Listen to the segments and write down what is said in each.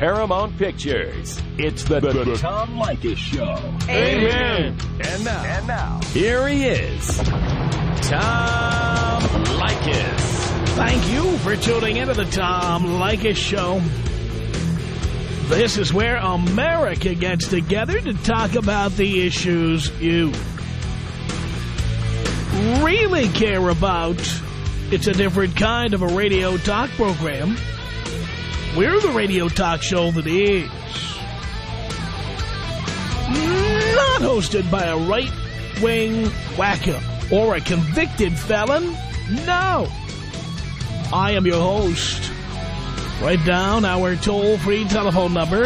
Paramount Pictures. It's the, the, the Tom Leykis Show. Amen. And now, and now, here he is, Tom Leykis. Thank you for tuning into the Tom Leykis Show. This is where America gets together to talk about the issues you really care about. It's a different kind of a radio talk program. We're the radio talk show that is not hosted by a right-wing wacko or a convicted felon. No. I am your host. Write down our toll-free telephone number.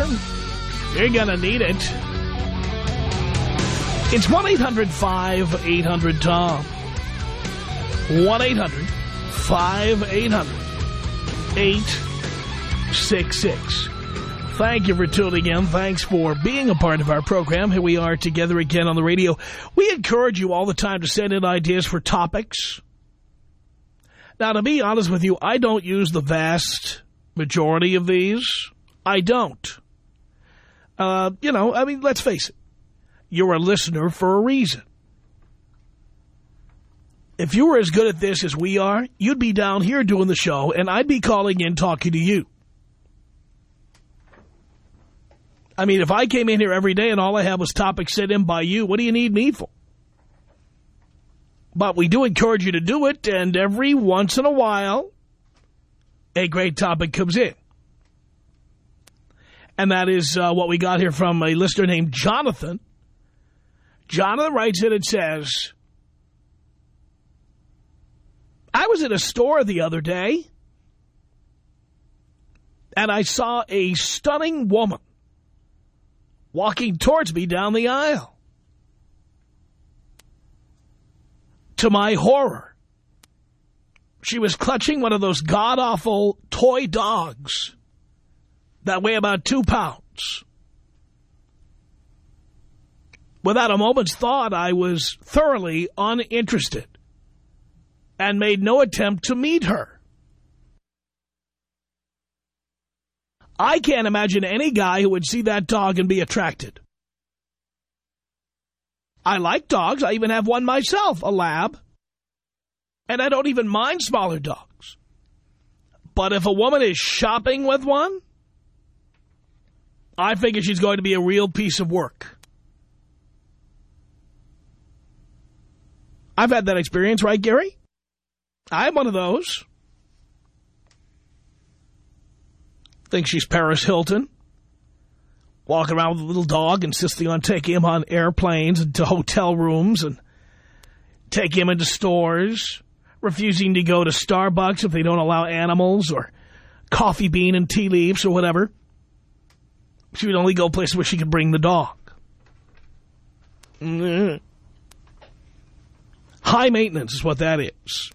You're going to need it. It's 1-800-5800-TOM. 1-800-5800-866. Thank you for tuning in. Thanks for being a part of our program. Here we are together again on the radio. We encourage you all the time to send in ideas for topics. Now, to be honest with you, I don't use the vast majority of these. I don't. Uh, you know, I mean, let's face it. You're a listener for a reason. If you were as good at this as we are, you'd be down here doing the show, and I'd be calling in talking to you. I mean, if I came in here every day and all I had was topics sent in by you, what do you need me for? But we do encourage you to do it, and every once in a while, a great topic comes in. And that is uh, what we got here from a listener named Jonathan. Jonathan writes in and says, I was at a store the other day, and I saw a stunning woman walking towards me down the aisle. To my horror, she was clutching one of those god-awful toy dogs that weigh about two pounds. Without a moment's thought, I was thoroughly uninterested and made no attempt to meet her. I can't imagine any guy who would see that dog and be attracted. I like dogs. I even have one myself, a lab. And I don't even mind smaller dogs. But if a woman is shopping with one, I figure she's going to be a real piece of work. I've had that experience, right, Gary? I'm one of those. Think she's Paris Hilton. Walking around with a little dog, insisting on taking him on airplanes and to hotel rooms and taking him into stores, refusing to go to Starbucks if they don't allow animals or coffee bean and tea leaves or whatever. She would only go places where she could bring the dog. Mm -hmm. High maintenance is what that is.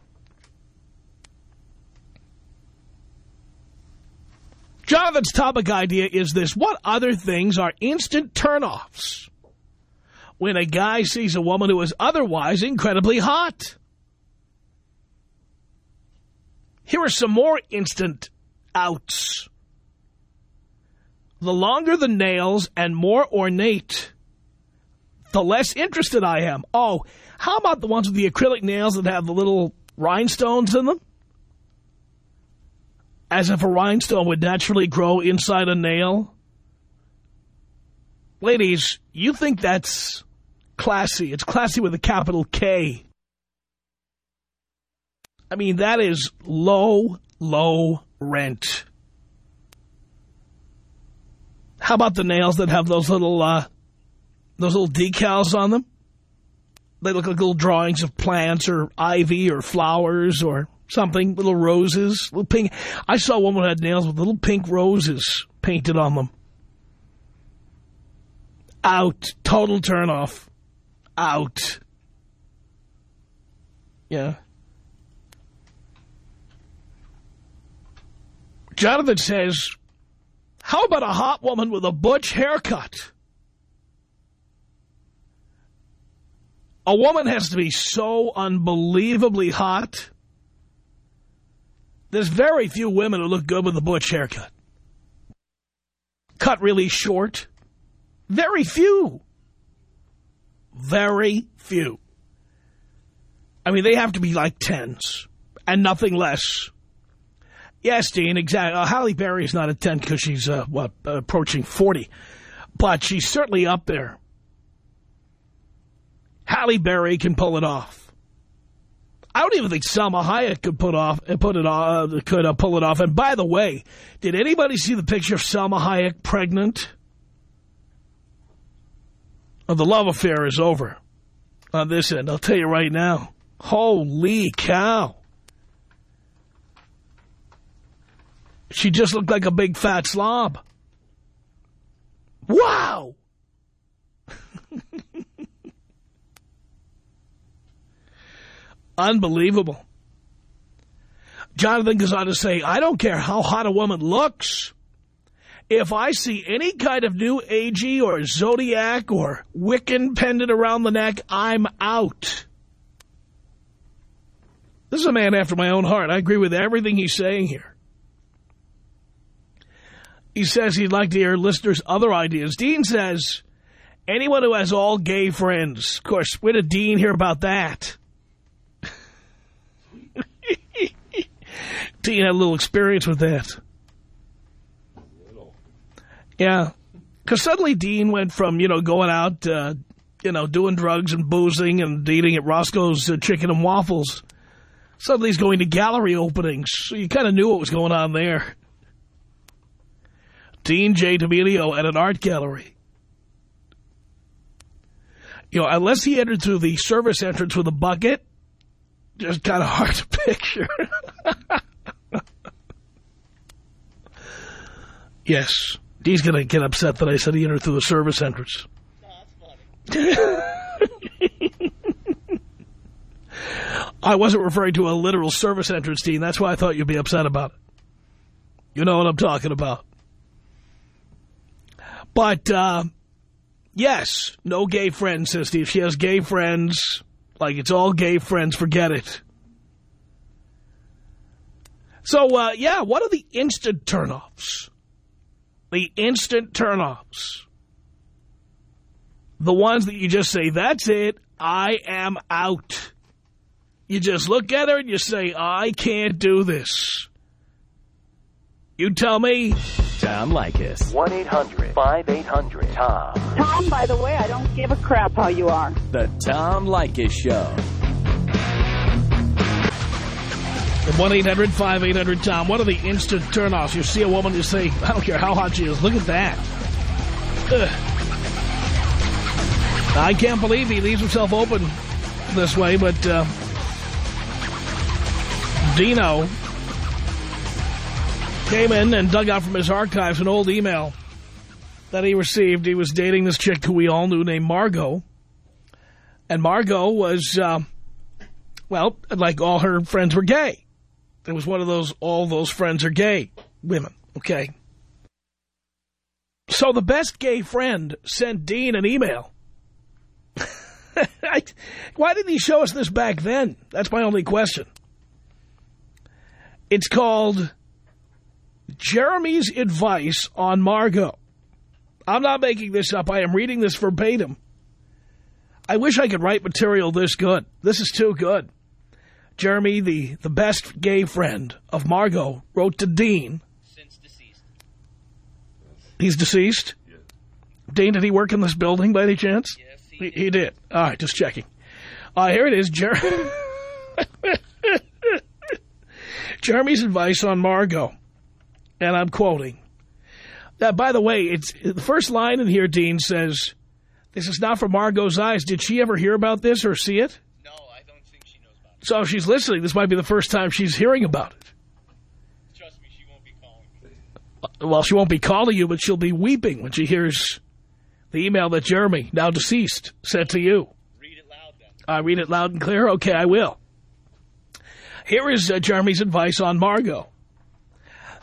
Jonathan's topic idea is this. What other things are instant turnoffs when a guy sees a woman who is otherwise incredibly hot? Here are some more instant outs. The longer the nails and more ornate, the less interested I am. Oh, how about the ones with the acrylic nails that have the little rhinestones in them? As if a rhinestone would naturally grow inside a nail? Ladies, you think that's classy. It's classy with a capital K. I mean, that is low, low rent. How about the nails that have those little, uh, those little decals on them? They look like little drawings of plants or ivy or flowers or something, little roses, little pink. I saw woman who had nails with little pink roses painted on them. Out. Total turnoff. Out. Yeah. Jonathan says, how about a hot woman with a butch haircut? A woman has to be so unbelievably hot. There's very few women who look good with a butch haircut. cut really short. Very few. Very few. I mean, they have to be like tens and nothing less. Yes, Dean, exactly. Uh, Halle Berry is not a 10 because she's, uh, what, approaching 40. But she's certainly up there. Halle Berry can pull it off. I don't even think Salma Hayek could put off put it off, uh, could uh, pull it off. And by the way, did anybody see the picture of Salma Hayek pregnant? Oh, the love affair is over on this end. I'll tell you right now. Holy cow. She just looked like a big fat slob. Wow! Unbelievable. Jonathan goes on to say, I don't care how hot a woman looks. If I see any kind of new agey or zodiac or Wiccan pendant around the neck, I'm out. This is a man after my own heart. I agree with everything he's saying here. He says he'd like to hear listeners' other ideas. Dean says, anyone who has all gay friends. Of course, where did Dean hear about that? Dean had a little experience with that. Yeah. Because suddenly Dean went from, you know, going out, uh, you know, doing drugs and boozing and eating at Roscoe's uh, Chicken and Waffles. Suddenly he's going to gallery openings. So you kind of knew what was going on there. Dean J. D'Amelio at an art gallery. You know, unless he entered through the service entrance with a bucket, just kind of hard to picture. yes. Dean's going to get upset that I said he entered through the service entrance. I wasn't referring to a literal service entrance, Dean. That's why I thought you'd be upset about it. You know what I'm talking about. But, uh, yes, no gay friends, says Steve. She has gay friends. Like, it's all gay friends. Forget it. So, uh, yeah, what are the instant turnoffs? The instant turnoffs. The ones that you just say, that's it, I am out. You just look at her and you say, I can't do this. You tell me. Tom Leykis. 1-800-5800-TOM. Tom, by the way, I don't give a crap how you are. The Tom Leykis Show. 1-800-5800-TOM. What are the instant turnoffs? You see a woman, you say, I don't care how hot she is. Look at that. Ugh. I can't believe he leaves himself open this way, but uh, Dino came in and dug out from his archives an old email that he received. He was dating this chick who we all knew named Margot. And Margot was, uh, well, like all her friends were gay. It was one of those, all those friends are gay women, okay? So the best gay friend sent Dean an email. Why didn't he show us this back then? That's my only question. It's called Jeremy's Advice on Margot. I'm not making this up. I am reading this verbatim. I wish I could write material this good. This is too good. Jeremy, the, the best gay friend of Margot, wrote to Dean. Since deceased. He's deceased? Yes. Dean, did he work in this building by any chance? Yes, he, he did. He did. All right, just checking. Uh, here it is, Jer Jeremy's advice on Margot. And I'm quoting. Uh, by the way, it's the first line in here, Dean, says, this is not for Margot's eyes. Did she ever hear about this or see it? No, I don't think she knows about it. So if she's listening, this might be the first time she's hearing about it. Trust me, she won't be calling me. Well, she won't be calling you, but she'll be weeping when she hears the email that Jeremy, now deceased, sent to you. Read it loud then. I read it loud and clear? Okay, I will. Here is uh, Jeremy's advice on Margot.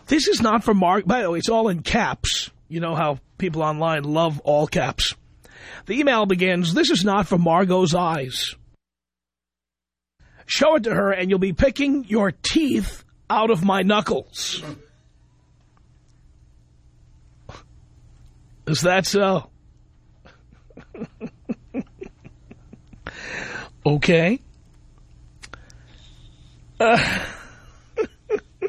This is not from Mark. By the way, it's all in caps. You know how people online love all caps. The email begins, this is not from Margot's eyes. Show it to her and you'll be picking your teeth out of my knuckles. Is that so? okay. Uh,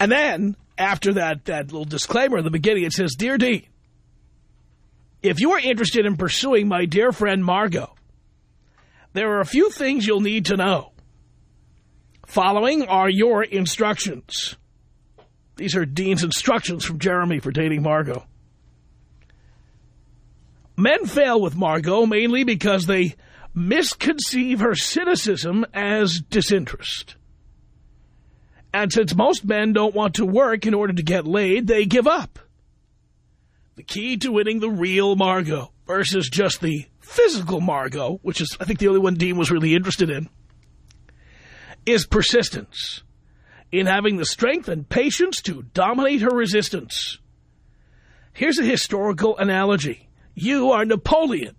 and then, after that, that little disclaimer in the beginning, it says, Dear Dean, if you are interested in pursuing my dear friend Margot, there are a few things you'll need to know. Following are your instructions. These are Dean's instructions from Jeremy for dating Margot. Men fail with Margot mainly because they misconceive her cynicism as disinterest. And since most men don't want to work in order to get laid, they give up. The key to winning the real Margot versus just the physical Margot, which is, I think, the only one Dean was really interested in, is persistence in having the strength and patience to dominate her resistance. Here's a historical analogy. You are Napoleon.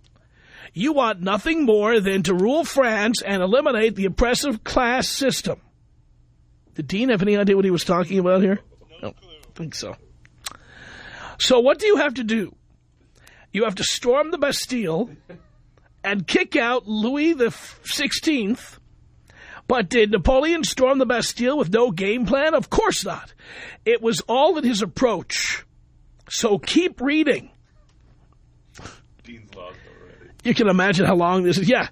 You want nothing more than to rule France and eliminate the oppressive class system. Did Dean have any idea what he was talking about here? No, No. I think so. So what do you have to do? You have to storm the Bastille and kick out Louis the Sixteenth. But did Napoleon storm the Bastille with no game plan? Of course not. It was all in his approach. So keep reading. Dean's lost already. You can imagine how long this is. Yeah.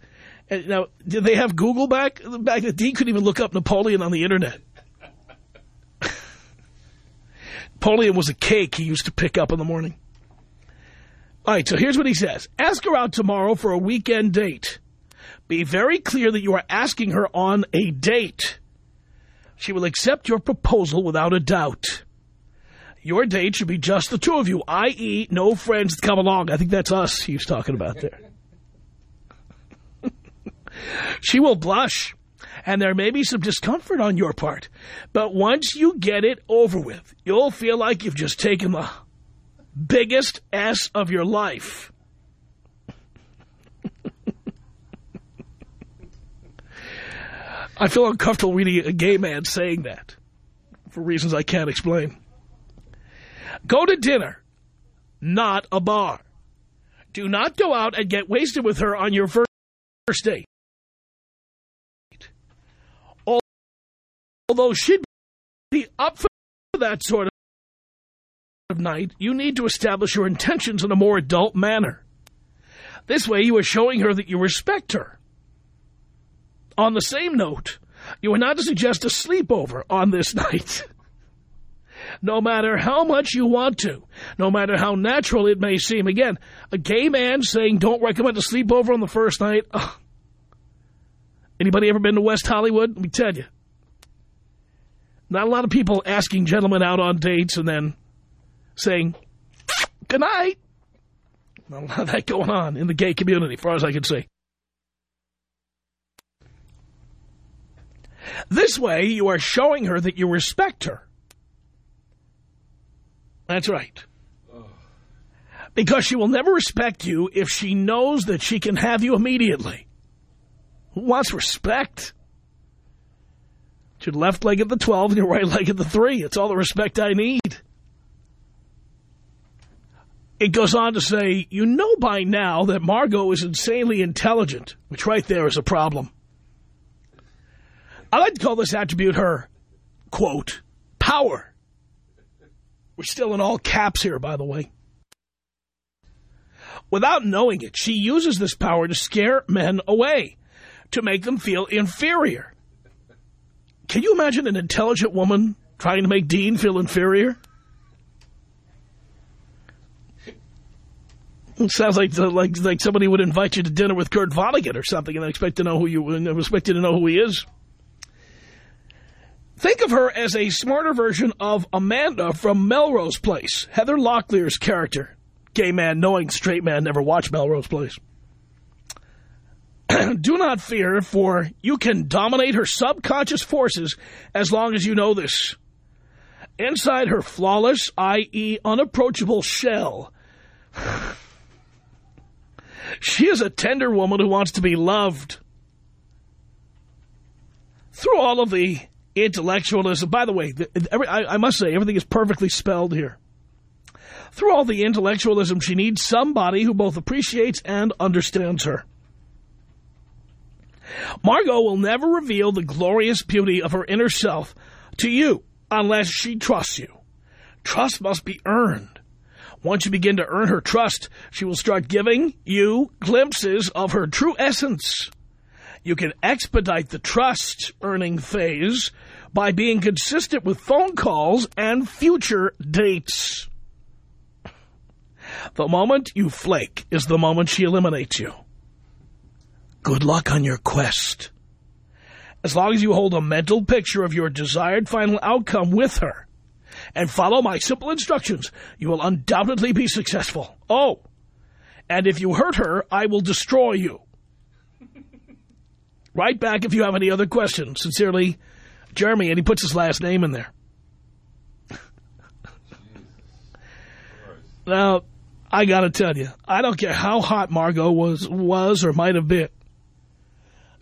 Now, did they have Google back? Back then, Dean couldn't even look up Napoleon on the Internet. Napoleon was a cake he used to pick up in the morning. All right, so here's what he says. Ask her out tomorrow for a weekend date. Be very clear that you are asking her on a date. She will accept your proposal without a doubt. Your date should be just the two of you, i.e. no friends that come along. I think that's us he was talking about there. she will blush, and there may be some discomfort on your part. But once you get it over with, you'll feel like you've just taken the biggest S of your life. I feel uncomfortable reading a gay man saying that for reasons I can't explain. Go to dinner, not a bar. Do not go out and get wasted with her on your first date. Although she'd be up for that sort of night, you need to establish your intentions in a more adult manner. This way you are showing her that you respect her. On the same note, you are not to suggest a sleepover on this night. no matter how much you want to, no matter how natural it may seem. Again, a gay man saying don't recommend a sleepover on the first night. Ugh. Anybody ever been to West Hollywood? Let me tell you. Not a lot of people asking gentlemen out on dates and then saying, good night. A lot of that going on in the gay community, far as I can see. This way, you are showing her that you respect her. That's right. Because she will never respect you if she knows that she can have you immediately. Who wants respect? It's your left leg at the 12 and your right leg at the 3. It's all the respect I need. It goes on to say, you know by now that Margot is insanely intelligent, which right there is a problem. I like to call this attribute her, quote, power. We're still in all caps here, by the way. Without knowing it, she uses this power to scare men away, to make them feel inferior. Can you imagine an intelligent woman trying to make Dean feel inferior? It sounds like like like somebody would invite you to dinner with Kurt Vonnegut or something, and expect to know who you and expect you to know who he is. Think of her as a smarter version of Amanda from Melrose Place, Heather Locklear's character. Gay man knowing straight man never watched Melrose Place. Do not fear, for you can dominate her subconscious forces as long as you know this. Inside her flawless, i.e. unapproachable shell, she is a tender woman who wants to be loved. Through all of the intellectualism, by the way, every, I, I must say, everything is perfectly spelled here. Through all the intellectualism, she needs somebody who both appreciates and understands her. Margot will never reveal the glorious beauty of her inner self to you unless she trusts you. Trust must be earned. Once you begin to earn her trust, she will start giving you glimpses of her true essence. You can expedite the trust-earning phase by being consistent with phone calls and future dates. The moment you flake is the moment she eliminates you. Good luck on your quest. As long as you hold a mental picture of your desired final outcome with her and follow my simple instructions, you will undoubtedly be successful. Oh, and if you hurt her, I will destroy you. Write back if you have any other questions. Sincerely, Jeremy, and he puts his last name in there. now, I got to tell you, I don't care how hot Margot was, was or might have been.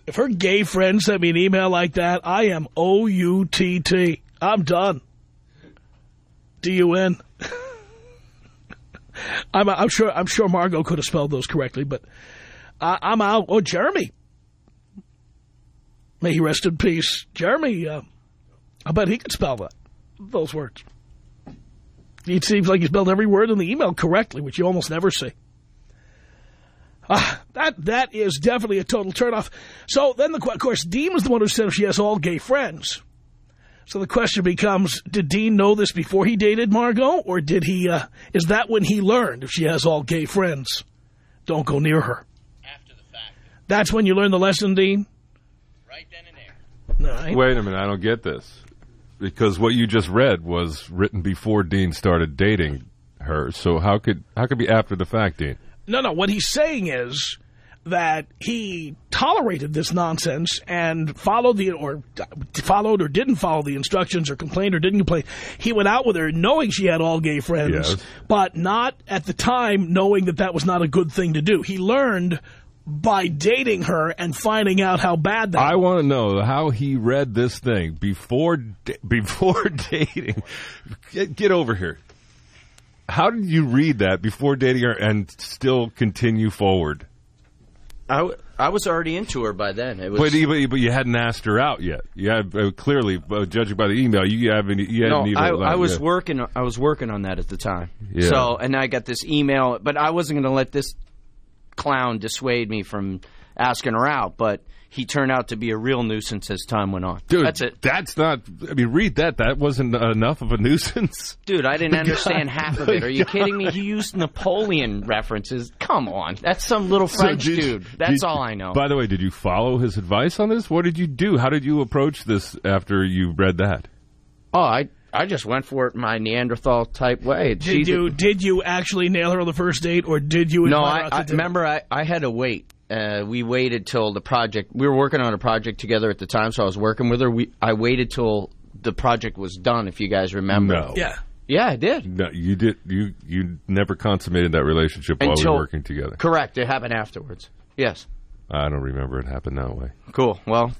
If her gay friend sent me an email like that, I am O-U-T-T. I'm done. D-U-N. I'm, I'm sure I'm sure Margot could have spelled those correctly, but I, I'm out. Oh, Jeremy. May he rest in peace. Jeremy, uh, I bet he could spell that, those words. It seems like he spelled every word in the email correctly, which you almost never see. Uh, that that is definitely a total turnoff. So then, the of course, Dean was the one who said she has all gay friends. So the question becomes, did Dean know this before he dated Margot, or did he? Uh, is that when he learned if she has all gay friends, don't go near her? After the fact. That's when you learn the lesson, Dean. Right then and there. All right. Wait a minute, I don't get this. Because what you just read was written before Dean started dating her. So how could how could be after the fact, Dean? No, no. What he's saying is that he tolerated this nonsense and followed the or followed or didn't follow the instructions or complained or didn't complain. He went out with her knowing she had all gay friends, Yes. but not at the time knowing that that was not a good thing to do. He learned by dating her and finding out how bad that I was. want to know how he read this thing before before dating. Get, get over here. How did you read that before dating her and still continue forward? I, w- I was already into her by then. It was But even but you hadn't asked her out yet. You have uh, clearly, uh, judging by the email, you haven't. You no. I, I was yeah. working. I was working on that at the time. Yeah. So, and I got this email, but I wasn't going to let this clown dissuade me from asking her out. But he turned out to be a real nuisance as time went on. Dude, That's it, That's not. I mean, read that. That wasn't enough of a nuisance. dude. I didn't understand God, half of it. Are you God. kidding me? He used Napoleon references. Come on, that's some little French So did- dude. That's did- all I know. By the way, did you follow his advice on this? What did you do? How did you approach this after you read that? oh, I I just went for it my Neanderthal type way. Did you did you actually nail her on the first date, or did you? No, invite her I, I remember I, I had to wait. Uh, we waited till the project. We were working on a project together at the time, so I was working with her. We I waited till the project was done. If you guys remember, No. Yeah. yeah, I did. No, you did. You you never consummated that relationship while we were working together. Correct. It happened afterwards. Yes. I don't remember it happened that way. Cool. Well,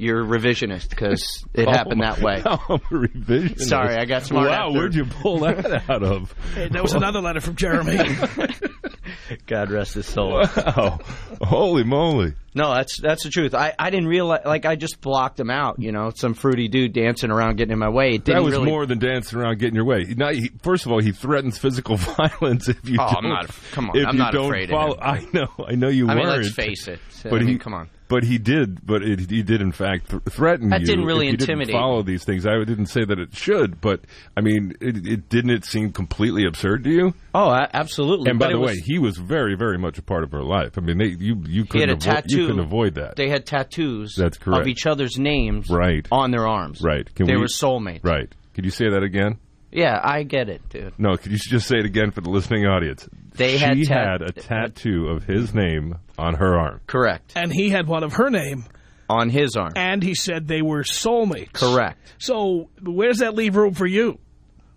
you're revisionist because it oh, happened that way. Oh, I'm a revisionist. Sorry, I got smart Wow, after. where'd you pull that out of? Hey, that was another letter from Jeremy. God rest his soul. Wow, holy moly! No, that's that's the truth. I, I didn't realize. Like I just blocked him out. You know, some fruity dude dancing around, getting in my way. That didn't was really, more than dancing around getting your way. Now, he, first of all, he threatens physical violence if you Oh, don't. I'm not- come on, if I'm you not don't afraid of follow, him. I know, I know you I mean, weren't. let's face it. But I he, mean, come on. But he did. But it, he did, in fact, th- threaten That you. didn't really intimidate Didn't follow these things. I didn't say that it should, but I mean, it, it didn't. It seem completely absurd to you. Oh, absolutely. And by But the way, was- he was very, very much a part of her life. I mean, they, you you couldn't avo- tattoo. you couldn't avoid that. They had tattoos. That's correct. Of each other's names. Right. On their arms. right? Can they we, were soulmates. Right? Could you say that again? Yeah, I get it, dude. No, could you just say it again for the listening audience? They she had had, a tattoo of his name on her arm. Correct. and he had one of her name, On his arm. and he said they were soulmates. Correct. So where does that leave room for you?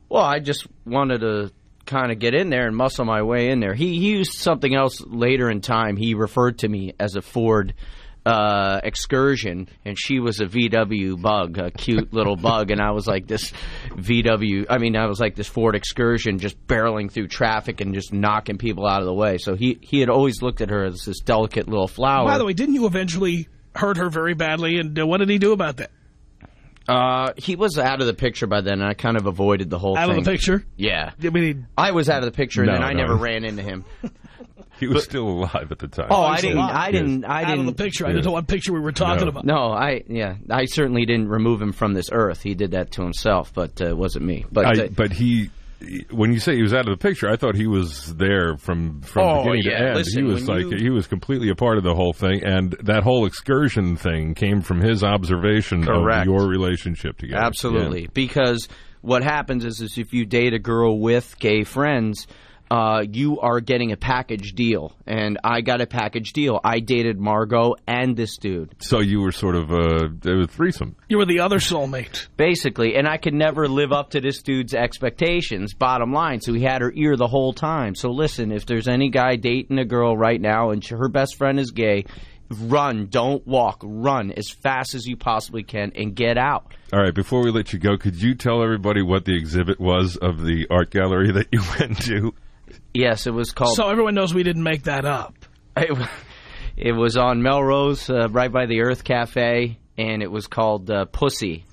Well, I just wanted to kind of get in there and muscle my way in there. He, he used something else later in time. He referred to me as a Ford uh, excursion, and she was a VW bug, a cute little bug, and I was like this VW. I mean, I was like this Ford Excursion, just barreling through traffic and just knocking people out of the way. So he he had always looked at her as this delicate little flower. By the way, didn't you eventually hurt her very badly, and uh, what did he do about that? Uh, he was out of the picture by then, and I kind of avoided the whole Out thing. Out of the picture? Yeah. I mean, I was out of the picture, and No, then I no. never ran into him. He was still alive at the time. Oh, I didn't. I didn't. I didn't. of the picture. I Yeah. didn't know what picture we were talking No. about. No, I yeah, I certainly didn't remove him from this earth. He did that to himself, but uh, it wasn't me. But I, uh, but he, when you say he was out of the picture, I thought he was there from from Oh, beginning yeah. to end. Listen, he was like you- he was completely a part of the whole thing, and that whole excursion thing came from his observation Correct. of your relationship together. Absolutely, because what happens is, is if you date a girl with gay friends, uh, you are getting a package deal, and I got a package deal. I dated Margot and this dude, So you were sort of a, it was threesome. You were the other soulmate. basically, and I could never live up to this dude's expectations. Bottom line, so he had her ear the whole time. So listen, if there's any guy dating a girl right now and her best friend is gay. Run, don't walk. Run as fast as you possibly can and get out. All right, before we let you go, could you tell everybody what the exhibit was of the art gallery that you went to? Yes, it was called. So everyone knows we didn't make that up. It, it was on Melrose, uh, right by the Earth Cafe, and it was called uh, Pussy.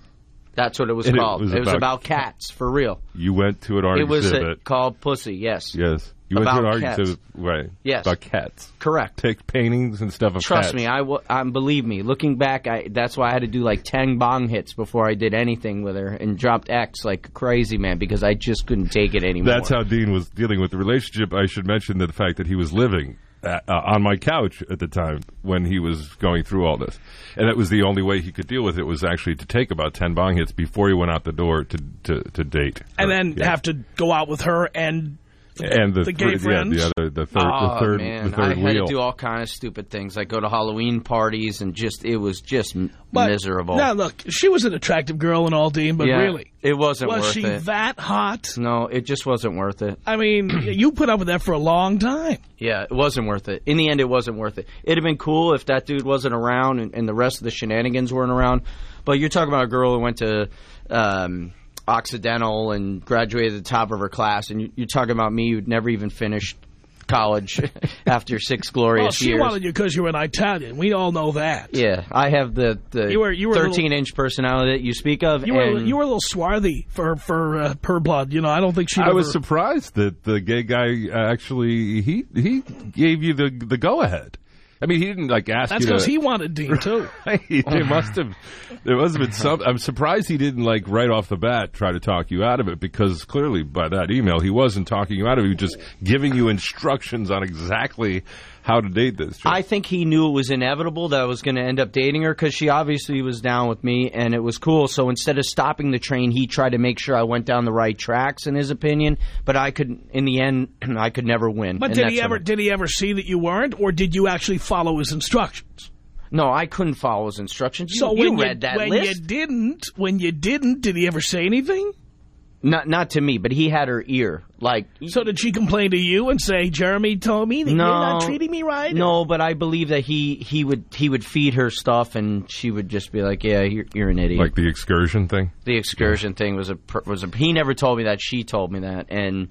That's what it was And it called. was it was about- about cats, for real. You went to an art it was uh, exhibit. called Pussy, yes. yes. You went to an about art cats. exhibit, right? Yes. About cats. Correct. Take paintings and stuff of Trust cats. me, I, w- um, believe me. Looking back, I, that's why I had to do like ten bong hits before I did anything with her, and dropped X like a crazy man because I just couldn't take it anymore. That's how Dean was dealing with the relationship. I should mention the fact that he was living at, uh, on my couch at the time when he was going through all this, and that was the only way he could deal with it was actually to take about ten bong hits before he went out the door to to, to date, And then Yeah. have to go out with her and and the, the gay third- yeah, friends? the other the third Oh the third man, the third I had to do all kind of stupid things, like go to Halloween parties, and just it was just but, miserable. Now look, she was an attractive girl and all, Dean, but yeah, really, it wasn't worth it. was worth she it. that hot? no, it just wasn't worth it. I mean, you put up with that for a long time. Yeah, it wasn't worth it. In the end, it wasn't worth it. It'd have been cool if that dude wasn't around and, and the rest of the shenanigans weren't around. But you're talking about a girl who went to um, Occidental and graduated at the top of her class, and you, you're talking about me who'd never even finished college after six glorious Well, she years. wanted you because you were an Italian. We all know that. yeah, I have the, the You were- you were a little- 13 inch personality that you speak of. You were you were a little swarthy for for uh, her blood. You know, I don't think she. I was surprised that the gay guy actually he he gave you the the go ahead. I mean, he didn't like ask That's because he wanted Dean too. there oh. must have there must have been some. I'm surprised he didn't like right off the bat try to talk you out of it because clearly by that email he wasn't talking you out of it. He was just giving you instructions on exactly how to date this. chick. I think he knew it was inevitable that I was going to end up dating her because she obviously was down with me and it was cool. So instead of stopping the train, he tried to make sure I went down the right tracks, in his opinion. But I could, in the end, I could never win. But did he ever did he ever see that you weren't, or did you actually follow his instructions? No, I couldn't follow his instructions. You, so you when read you, that when list. you didn't, when you didn't, did he ever say anything? Not, not to me, but he had her ear. Like, So did she complain to you and say, "Jeremy told me that no, you're not treating me right"? No, but I believe that he he would he would feed her stuff, and she would just be like, "Yeah, you're, you're an idiot." like the excursion thing. the excursion thing was a was a he never told me that she told me that and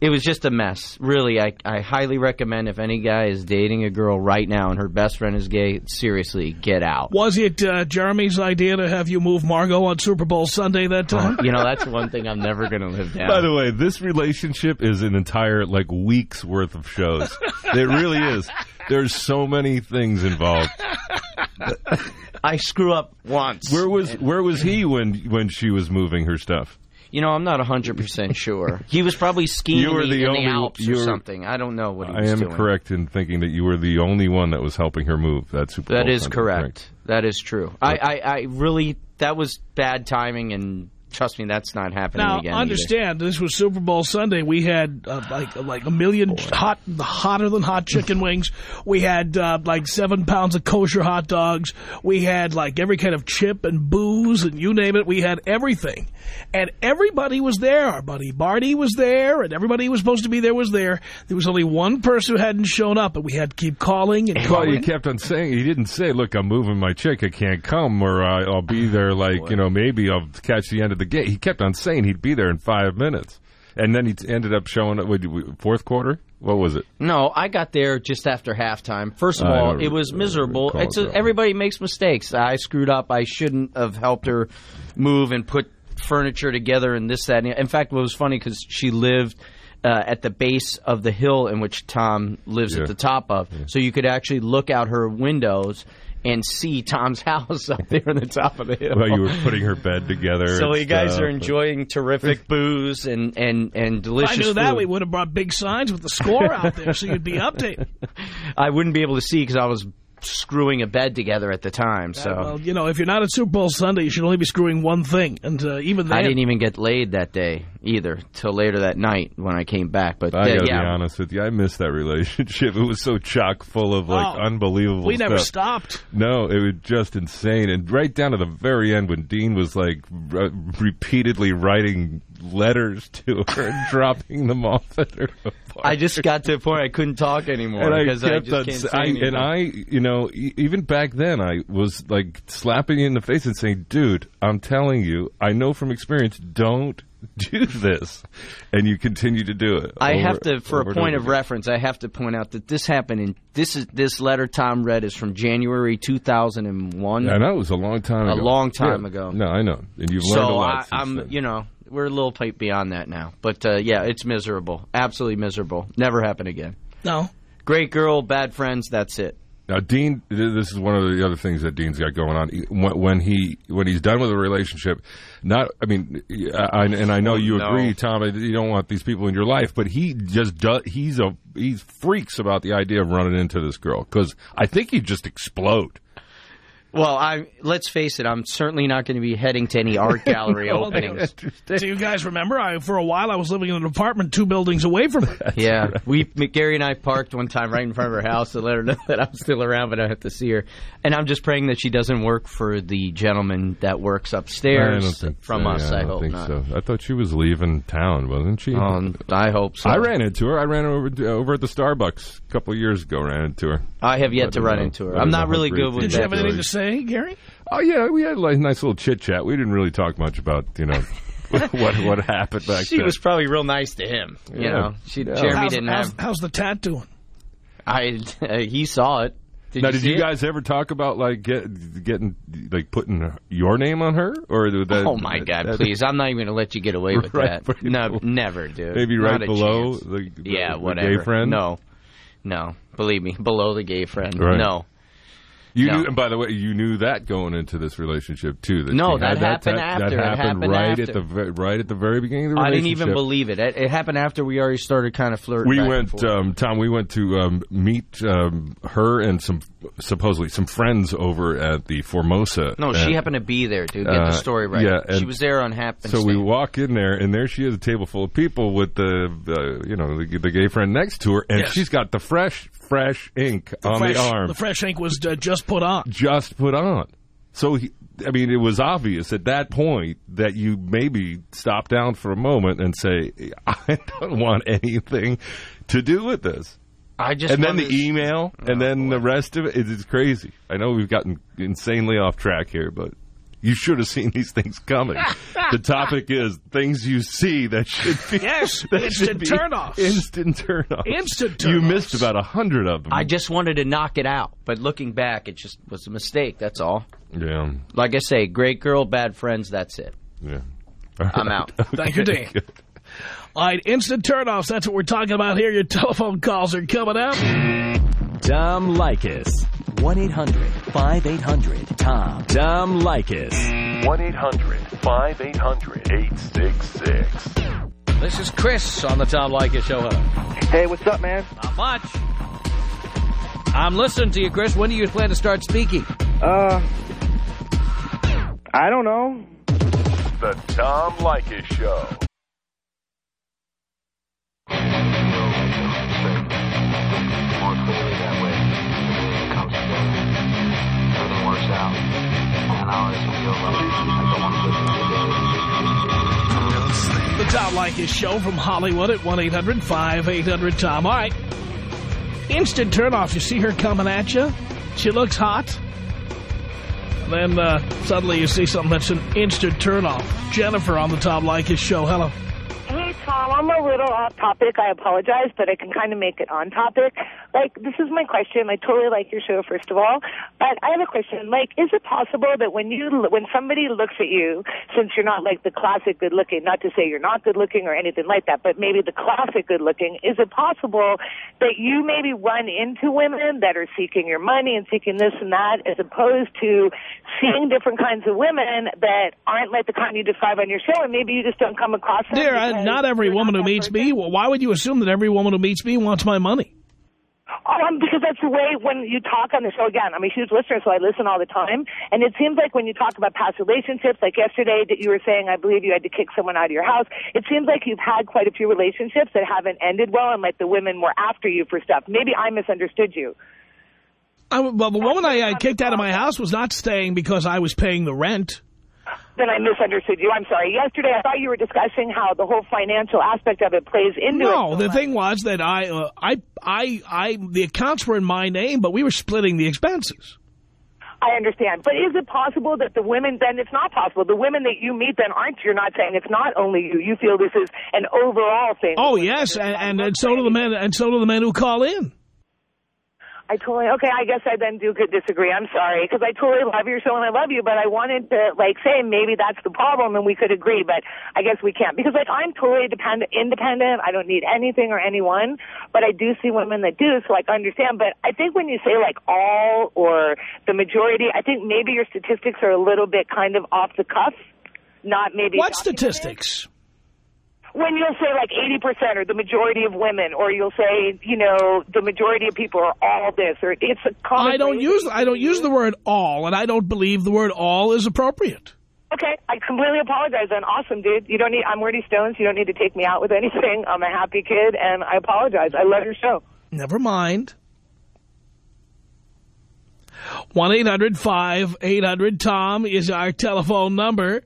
it was just a mess really I, I highly recommend if any guy is dating a girl right now and her best friend is gay seriously get out Was it uh, Jeremy's idea to have you move Margot on Super Bowl Sunday that time? you know that's one thing I'm never gonna live down By the way, this relationship is an entire like week's worth of shows. it really is. There's so many things involved. I screw up once Where was where was he when when she was moving her stuff? You know I'm not 100% sure he was probably skiing You were in the, the in only- the Alps you or something I don't know what he I am doing correct in thinking that you were the only one that was helping her move that Super That Bowl is Sunday, correct. That is true. I, I, I really that was bad timing and trust me, that's not happening Now, again. either. understand, this was Super Bowl Sunday. We had uh, like like a million hot, hotter than hot chicken wings. We had uh, like seven pounds of kosher hot dogs. We had like every kind of chip and booze and you name it. We had everything. And everybody was there. Our buddy Barty was there, and everybody who was supposed to be there was there. There was only one person who hadn't shown up, and we had to keep calling and calling. Well, he kept on saying he didn't say, "Look, I'm moving my chick. I can't come, or uh, I'll be there. Like you know, maybe I'll catch the end of the game." He kept on saying he'd be there in five minutes, and then he ended up showing up. Fourth quarter? What was it? No, I got there just after halftime. First of I all, it was miserable. It's a, everybody makes mistakes. I screwed up. I shouldn't have helped her move and put furniture together and this, that. And in fact, what was funny because she lived uh, at the base of the hill in which Tom lives Yeah. at the top of, so you could actually look out her windows and see Tom's house up there on the top of the hill. Well, you were putting her bed together. so you guys stuff. are enjoying terrific booze and and and delicious. if I knew that, we would have brought big signs with the score out there so you'd be updated. I wouldn't be able to see because I was screwing a bed together at the time. So Well, you know, if you're not at Super Bowl Sunday, you should only be screwing one thing. And uh, even then, I didn't even get laid that day either till later that night when I came back. But I uh, gotta yeah, be honest with you. I missed that relationship. It was so chock full of like Oh, unbelievable. we never stuff. stopped. No, it was just insane. And right down to the very end when Dean was like r- repeatedly writing letters to her and dropping them off at her. apartment. I just got to a point I couldn't talk anymore and I because I, kept just on, can't say I, and I, you know, e- even back then, I was like slapping you in the face and saying, "Dude, I'm telling you, I know from experience, don't do this," and you continue to do it. I over- have to, for a point of reference, I have to point out that this happened in this is this letter Tom read is from January 2001. I know it was a long time A ago. long time Yeah. ago. No, I know, and you've learned a lot. I, then. you know, we're a little bit beyond that now. But uh, yeah, it's miserable, absolutely miserable. Never happen again. No. Great girl, bad friends. That's it. Now, Dean, this is one of the other things that Dean's got going on. When when he when he's done with a relationship, not, I mean, I, and I know you no. agree, Tom. You don't want these people in your life, but he just does. He's a he freaks about the idea of running into this girl because I think he'd just explode. Well, I let's face it. I'm certainly not going to be heading to any art gallery Well, openings. Do you guys remember? I, for a while, I was living in an apartment two buildings away from it. Yeah, we Gary and I parked one time right in front of her house to let her know that I'm still around, but I have to see her. And I'm just praying that she doesn't work for the gentleman that works upstairs I don't think from so. us. Yeah, I, don't hope think not. so. I thought she was leaving town, wasn't she? Um, I hope so. I ran into her. I ran over over at the Starbucks a couple of years ago. Ran into her. I have yet I to run know. into her. I I'm don't really good with Did she you that. have anything to say, Gary? Oh yeah, we had like a nice little chit chat. We didn't really talk much about you know what what happened back She then. was probably real nice to him. You Yeah. know, she Yeah. Jeremy how's, didn't how's, have. how's the tat doing? I he saw it. Did now, you did you it? guys ever talk about like get, getting like putting your name on her or that? Oh my God! that- Please, I'm not even going to let you get away with Right that. below- No, never, dude. Maybe Not right below the, the yeah, the whatever. gay friend. No, no. Believe me, below the gay friend. Right. No, you no. knew. And by the way, you knew that going into this relationship too. That No, that happened that, after. That happened, happened right after. at the right at the very beginning of the relationship. I didn't even believe it. it. It happened after we already started kind of flirting. We and went, um, Tom. We went to um, meet um, her and some supposedly some friends over at the Formosa. no, she happened to be there, dude. Get Uh, the story right. yeah, she was there on happenstance. So we walk in there, and there she is, a table full of people with the, uh, you know, the, the gay friend next to her, and Yes. she's got the fresh, fresh ink on fresh, the arm, The fresh ink was uh, just put on. just put on. So, he, I mean, it was obvious at that point that you maybe stop down for a moment and say, "I don't want anything to do with this." I just and then the to- email, and then the rest of it is it's crazy. I know we've gotten insanely off track here, but you should have seen these things coming. the topic is things you see that should be Yes, that instant should be turnoffs. Instant turnoffs. Instant You missed about a hundred of them. I just wanted to knock it out, but looking back, it just was a mistake. That's all. yeah, Like I say, great girl, bad friends. That's it. yeah. I'm out. Thank you, Dean. All right, instant turnoffs. That's what we're talking about here. Your telephone calls are coming up. Tom Leykis. 1-800-5800-TOM. Tom Leykis. 1-800-5800-866. This is Chris on the Tom Leykis Show. Hello. Hey, what's up, man? Not much. I'm listening to you, Chris. When do you plan to start speaking? Uh, I don't know. the Tom Leykis Show. Everything works out. And I always feel like I don't want to live The Tom Leykis Show from Hollywood at 1-800-5800-TOM. All right. Instant turnoff. You see her coming at you. She looks hot. Then uh, suddenly you see something that's an instant turnoff. Jennifer on the Tom Leykis Show. Hello. Hey, Tom, I'm a little off topic. I apologize, but I can kind of make it on topic. Like, this is my question. I totally like your show, first of all. But I have a question. Like, is it possible that when you, when somebody looks at you, since you're not like the classic good looking, not to say you're not good looking or anything like that, but maybe the classic good looking, is it possible that you maybe run into women that are seeking your money and seeking this and that, as opposed to seeing different kinds of women that aren't like the kind you describe on your show, and maybe you just don't come across them? Dear, uh, not every woman who meets person? me. Well, why would you assume that every woman who meets me wants my money? Um, because that's the way when you talk on the show again. I'm a huge listener, so I listen all the time. And it seems like when you talk about past relationships, like yesterday that you were saying, I believe you had to kick someone out of your house. It seems like you've had quite a few relationships that haven't ended well, and like the women were after you for stuff. Maybe I misunderstood you. I, well, the woman I, I kicked out of my house was not staying because I was paying the rent. Then I misunderstood you. I'm sorry. Yesterday, I thought you were discussing how the whole financial aspect of it plays into it. No, the thing was that I, uh, I, I, I, the accounts were in my name, but we were splitting the expenses. I understand. But is it possible that the women, then it's not possible. The women that you meet then aren't, you're not saying it's not only you. You feel this is an overall thing. Oh yes, and, and, and so do the men, and so do the men who call in. I totally, okay, I guess I then do could disagree. I'm sorry, because I totally love your show and I love you, but I wanted to, like, say maybe that's the problem and we could agree, but I guess we can't. Because, like, I'm totally dependent, independent. I don't need anything or anyone, but I do see women that do, so, like, I understand. But I think when you say, like, all or the majority, I think maybe your statistics are a little bit kind of off the cuff, not maybe... What documented. statistics? When you'll say like 80% or the majority of women, or you'll say, you know, the majority of people are all this, or it's a common I don't use I don't use the word all, and I don't believe the word all is appropriate. Okay, I completely apologize. And awesome, dude. You don't need. I'm Wordy Stones. You don't need to take me out with anything. I'm a happy kid, and I apologize. I love your show. Never mind. 1-800-5800-TOM is our telephone number.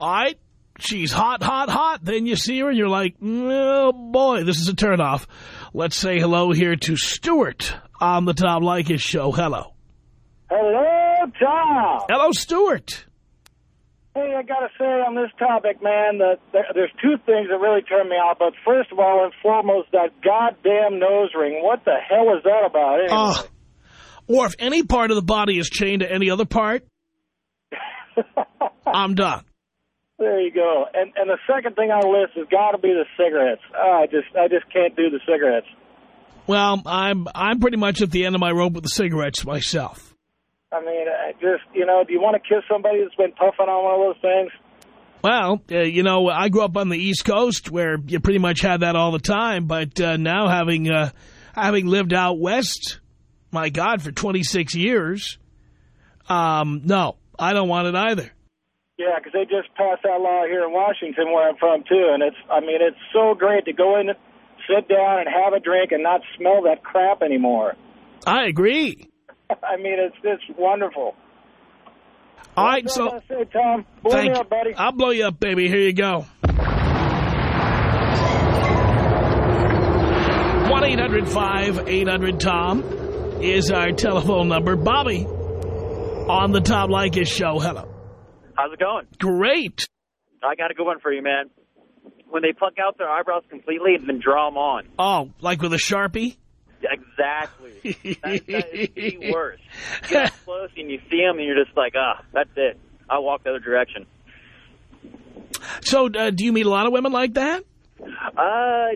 All right, she's hot, hot, hot. Then you see her and you're like, oh, boy, this is a turnoff. Let's say hello here to Stuart on the Tom Leykis show. Hello. Hello, Tom. Hello, Stuart. Hey, I got to say on this topic, man, that there's two things that really turn me off. But first of all and foremost, that goddamn nose ring. What the hell is that about? Anyway? Oh. Or if any part of the body is chained to any other part, I'm done. There you go. And and the second thing on the list has got to be the cigarettes. Oh, I just I just can't do the cigarettes. Well, I'm I'm pretty much at the end of my rope with the cigarettes myself. I mean, I just you know, do you want to kiss somebody that's been puffing on one of those things? Well, uh, you know, I grew up on the East Coast where you pretty much had that all the time. But uh, now having uh, having lived out west, my God, for 26 years, um, no, I don't want it either. Yeah, because they just passed that law here in Washington, where I'm from too, and it's I mean, it's so great to go in, sit down, and have a drink, and not smell that crap anymore. I agree. I mean, it's it's wonderful. All right, That's so I say, Tom. Blow thank me you. up, buddy. I'll blow you up, baby. Here you go. 1-800-5800-TOM is our telephone number. Bobby on the Tom Leykis show. Hello. How's it going? Great. I got a good one for you, man. When they pluck out their eyebrows completely and then draw them on. Oh, like with a Sharpie? Exactly. that, that is the worst. You get close and you see them and you're just like, ah, that's it. I'll walk the other direction. So, uh, do you meet a lot of women like that? Uh,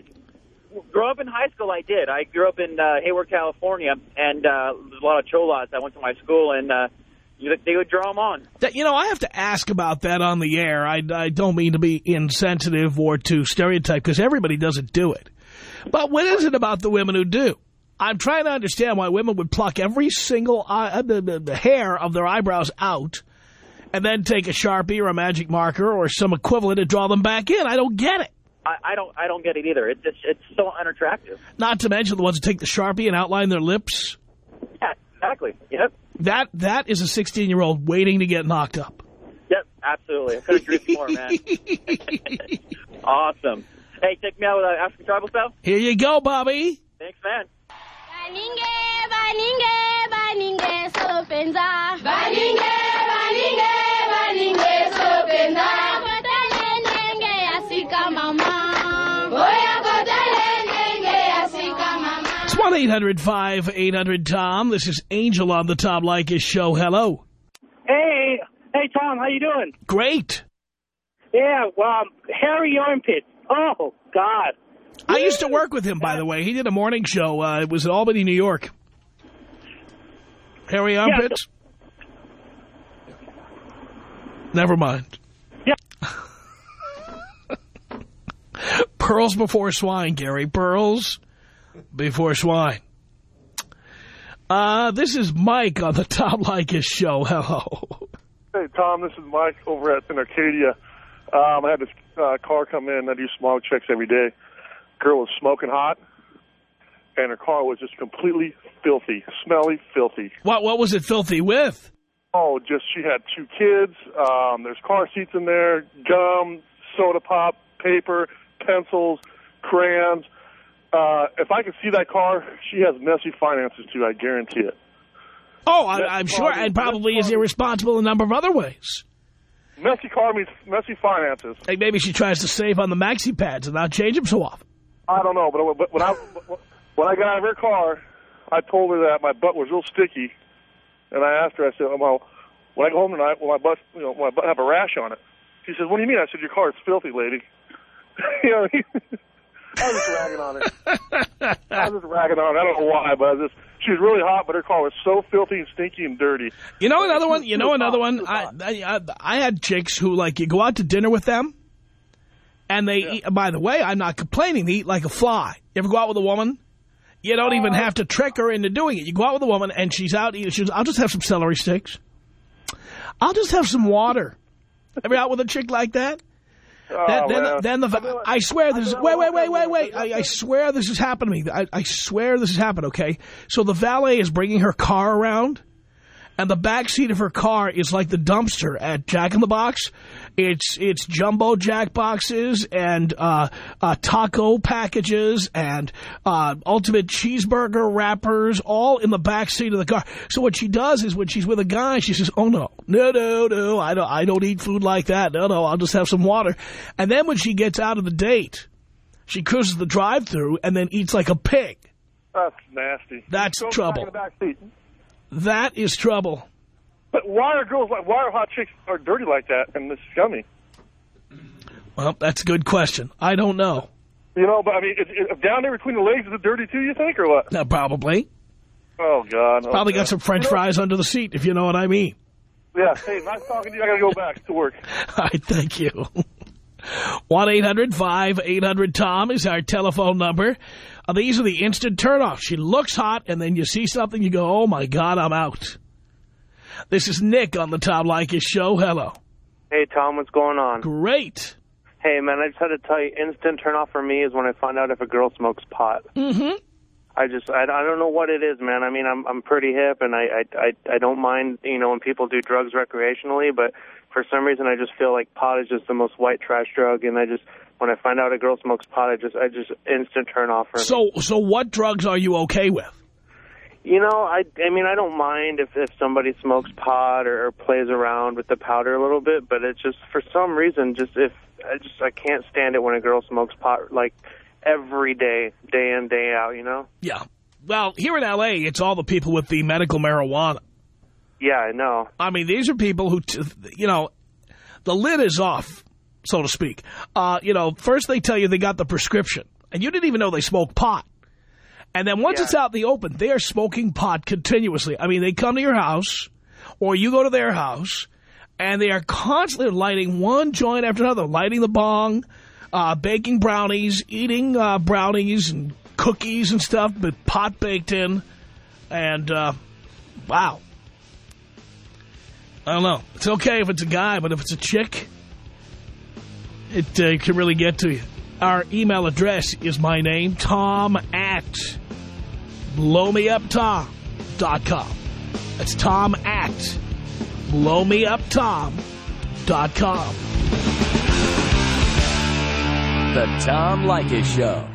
grow up in high school, I did. I grew up in uh, Hayward, California, and uh, there's a lot of cholas that went to my school, and uh, they would draw them on. That, you know, I have to ask about that on the air. I, I don't mean to be insensitive or to stereotype, because everybody doesn't do it. But what is it about the women who do? I'm trying to understand why women would pluck every single eye, uh, the, the, the hair of their eyebrows out and then take a Sharpie or a magic marker or some equivalent and draw them back in. I don't get it. I, I don't I don't get it either. It's it's, it's so unattractive. Not to mention the ones who take the Sharpie and outline their lips. Yeah, exactly. Yep. That That is a 16-year-old waiting to get knocked up. Yep, absolutely. I couldn't agree more, man. awesome. Hey, take me out with uh, African tribal style. Here you go, Bobby. Thanks, man. 1-800-5800-TOM. This is Angel on the Tom Leykis show. Hello. Hey, hey, Tom, how you doing? Great. Yeah, well, um, hairy armpit. Oh, God. I used to work with him, by the way. He did a morning show. Uh, it was in Albany, New York. Harry Armpits? Never mind. Yeah. Pearls before swine, Gary. Pearls before swine. Uh, this is Mike on the Tom Leykis show. Hello. Hey, Tom, this is Mike over at in Arcadia. Um, I had this uh, car come in. I do smog checks every day. Girl was smoking hot, and her car was just completely filthy, smelly, filthy. What What was it filthy with? Oh, just she had two kids. Um, there's car seats in there, gum, soda pop, paper, pencils, crayons. Uh, if I could see that car, she has messy finances too. I guarantee it. Oh, I, I'm sure, and probably is irresponsible in a number of other ways. Messy car means messy finances. Like maybe she tries to save on the maxi pads and not change them so often. I don't know, but, but when I when I got out of her car, I told her that my butt was real sticky, and I asked her. I said, "Well, when I go home tonight, will my butt, you know, will my butt have a rash on it?" She said, "What do you mean?" I said, "Your car is filthy, lady." you know, I was just ragging on her. I was just ragging on her. I don't know why, but I was just she was really hot, but her car was so filthy and stinky and dirty. You know another one. You know another one. I, I I had chicks who like you go out to dinner with them, and they. Eat, by the way, I'm not complaining. They eat like a fly. You ever go out with a woman? You don't even uh, have to trick her into doing it. You go out with a woman and she's out eating. She's, I'll just have some celery sticks. I'll just have some water. Ever out with a chick like that? Oh, then, then, man. then the I swear this is wait wait wait wait wait. I, I swear this has happened to me. I, I swear this has happened okay? So the valet is bringing her car around and the back seat of her car is like the dumpster at Jack in the Box. It's it's jumbo jack boxes and uh, uh, taco packages and uh, ultimate cheeseburger wrappers all in the back seat of the car. So what she does is when she's with a guy she says oh no. No no no. I don't I don't eat food like that. No no. I'll just have some water. And then when she gets out of the date she cruises the drive-through and then eats like a pig. That's nasty. That's trouble. That is trouble But why are girls like? Why are hot chicks are dirty like that and this scummy? well that's a good question I don't know You know, but I mean, it, it, down there between the legs is it dirty too? You think or what? no, probably Oh God! probably okay. got some french fries under the seat if you know what I mean Yeah. Hey, nice talking to you. I gotta go back to work. All right, thank you. 1-800-5800-TOM is our telephone number. Uh, these are the instant turnoffs. She looks hot, and then you see something, you go, oh, my God, I'm out. This is Nick on the Tom Leykis show. Hello. Hey, Tom, what's going on? Great. Hey, man, I just had to tell you, instant turn off for me is when I find out if a girl smokes pot. Mm-hmm. I just, I, I don't know what it is, man. I mean, I'm, I'm pretty hip, and I, I, I, I don't mind, you know, when people do drugs recreationally, but for some reason, I just feel like pot is just the most white trash drug, and I just, when I find out a girl smokes pot, I just, I just instant turn off me. So, so what drugs are you okay with? You know, I, I mean, I don't mind if, if somebody smokes pot or, or plays around with the powder a little bit, but it's just for some reason, just if I just I can't stand it when a girl smokes pot like every day, day in day out. You know? Yeah. Well, here in L.A., it's all the people with the medical marijuana. Yeah, I know. I mean, these are people who, t you know, the lid is off, so to speak. Uh, you know, first they tell you they got the prescription, and you didn't even know they smoked pot. And then once it's out in the open, they are smoking pot continuously. I mean, they come to your house, or you go to their house, and they are constantly lighting one joint after another, lighting the bong, uh, baking brownies, eating uh, brownies and cookies and stuff, but pot baked in. And, uh, wow. I don't know. It's okay if it's a guy, but if it's a chick, it uh, can really get to you. Our email address is my name, Tom at blowmeuptom.com. That's Tom at blowmeuptom.com. The Tom Leykis Show.